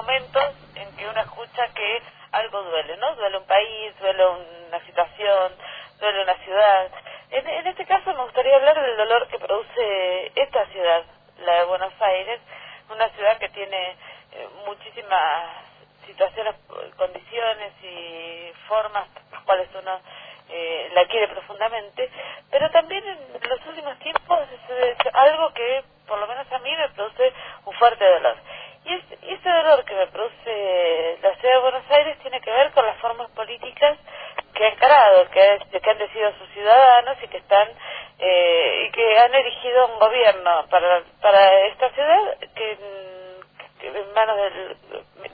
momentos en que uno escucha que algo duele, ¿no? Duele un país, duele una situación, duele una ciudad. En, en este caso me gustaría hablar del dolor que produce esta ciudad, la de Buenos Aires, una ciudad que tiene eh, muchísimas situaciones, condiciones y formas las cuales uno eh, la quiere profundamente, pero también en los últimos tiempos es, algo que por lo menos a mí me produce un fuerte dolor. Y, es, ese dolor que me produce la ciudad de Buenos Aires tiene que ver con las formas políticas que ha encarado, han decidido sus ciudadanos y que están eh, y que han erigido un gobierno para, para esta ciudad que, en manos del,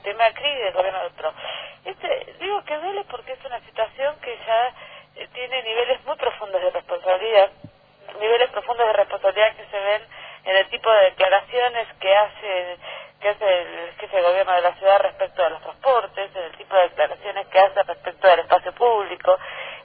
de Macri y del gobierno de otro. Este, digo que duele porque es una situación que ya eh, tiene niveles muy profundos de responsabilidad, niveles profundos de responsabilidad que se ven en el tipo de declaraciones que hace que hace el jefe de gobierno de la ciudad respecto a los transportes, en el tipo de declaraciones que hace respecto al espacio público,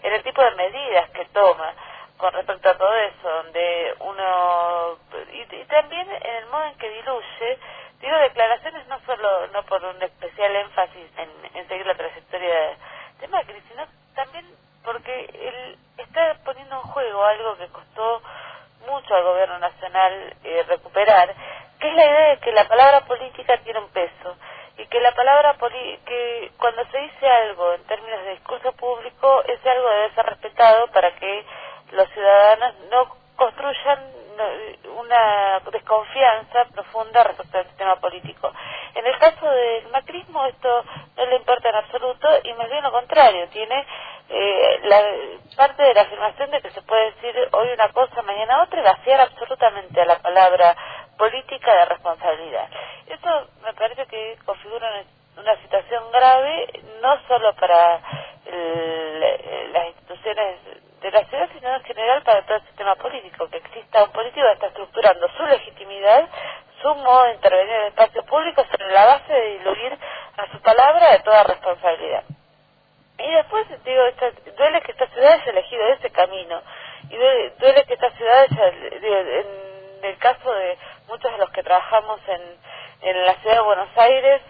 en el tipo de medidas que toma con respecto a todo eso, donde uno y, también en el modo en que diluye, digo declaraciones no solo no por un especial énfasis en, seguir la trayectoria de Macri, sino también porque él está poniendo en juego algo que costó mucho al gobierno nacional eh, recuperar, que es la idea de que la palabra política tiene un peso y que la palabra que cuando se dice algo en términos de discurso público ese algo debe ser respetado para que los ciudadanos no construyan una desconfianza profunda respecto al sistema político. En el caso del macrismo esto no le importa en absoluto y más bien lo contrario, tiene eh, la parte de la afirmación de que se puede decir hoy una cosa, mañana otra y vaciar absolutamente a la palabra política de responsabilidad. Eso me parece que configura una, situación grave no solo para las instituciones de la ciudad, sino en general para todo el sistema político, que exista un político que está estructurando su legitimidad, su modo de intervenir en el espacio público sobre la base de diluir a su palabra de toda responsabilidad. Y después, digo, duele que esta ciudad haya elegido ese camino. Y duele, que esta ciudad haya, en el caso de muchos de los que trabajamos en, en la ciudad de Buenos Aires,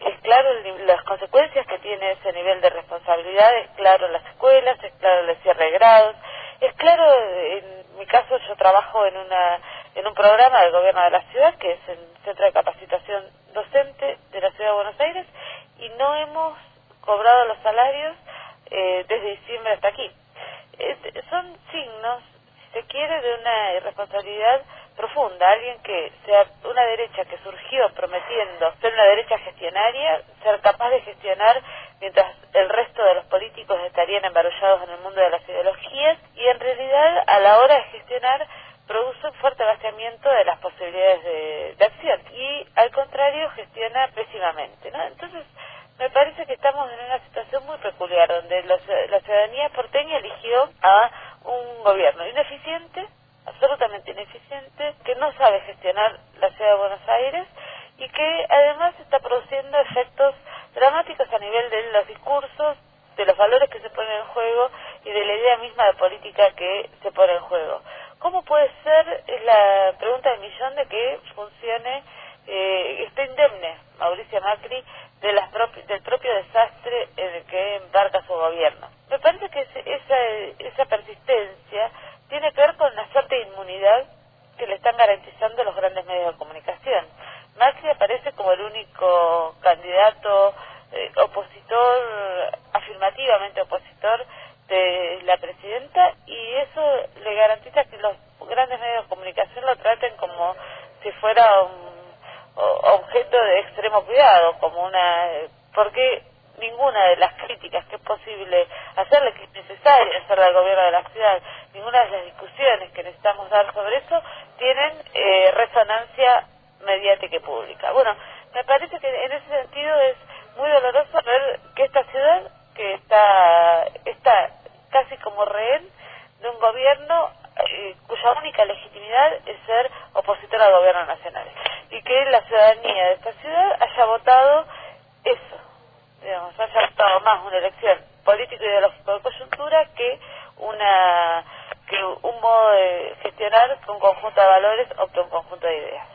es claro las consecuencias que tiene ese nivel de responsabilidad, es claro las escuelas, es claro el cierre de grados, es claro, en mi caso yo trabajo en, una, en un programa del gobierno de la ciudad, que es el Centro de Capacitación Docente de la Ciudad de Buenos Aires, y no hemos cobrado los salarios eh, desde diciembre hasta aquí. son signos, si se quiere, de una irresponsabilidad profunda. Alguien que sea una derecha que surgió prometiendo ser una derecha gestionaria, ser capaz de gestionar mientras el resto de los políticos estarían embarullados en el mundo de las ideologías y en realidad a la hora de gestionar produce un fuerte vaciamiento de las posibilidades de, de acción y al contrario gestiona pésimamente. ¿no? Entonces, me parece que estamos en una situación muy peculiar, donde la, ciudadanía porteña eligió a un gobierno ineficiente, absolutamente ineficiente, que no sabe gestionar la ciudad de Buenos Aires y que además está produciendo efectos dramáticos a nivel de los discursos, de los valores que se ponen en juego y de la idea misma de política que se pone en juego. ¿Cómo puede ser, es la pregunta del millón, de que funcione, eh, esté indemne Mauricio Macri del propio desastre en el que embarca su gobierno. Me parece que esa, esa persistencia tiene que ver con la suerte de inmunidad que le están garantizando los grandes medios de comunicación. Macri aparece como el único candidato eh, opositor, afirmativamente opositor de la presidenta y eso le garantiza que los grandes medios de comunicación lo traten como si fuera un objeto de extremo cuidado, como una porque ninguna de las críticas que es posible hacerle, que es necesaria hacerle al gobierno de la ciudad, ninguna de las discusiones que necesitamos dar sobre eso tienen eh, resonancia mediática y pública. Bueno, me parece que en ese sentido es muy doloroso ver que esta ciudad, que está, está casi como rehén de un gobierno eh, cuya única legitimidad es ser opositor al gobierno nacional y que la ciudadanía de esta ciudad haya votado eso, digamos, haya votado más una elección político ideológico de coyuntura que una que un modo de gestionar un conjunto de valores o que un conjunto de ideas.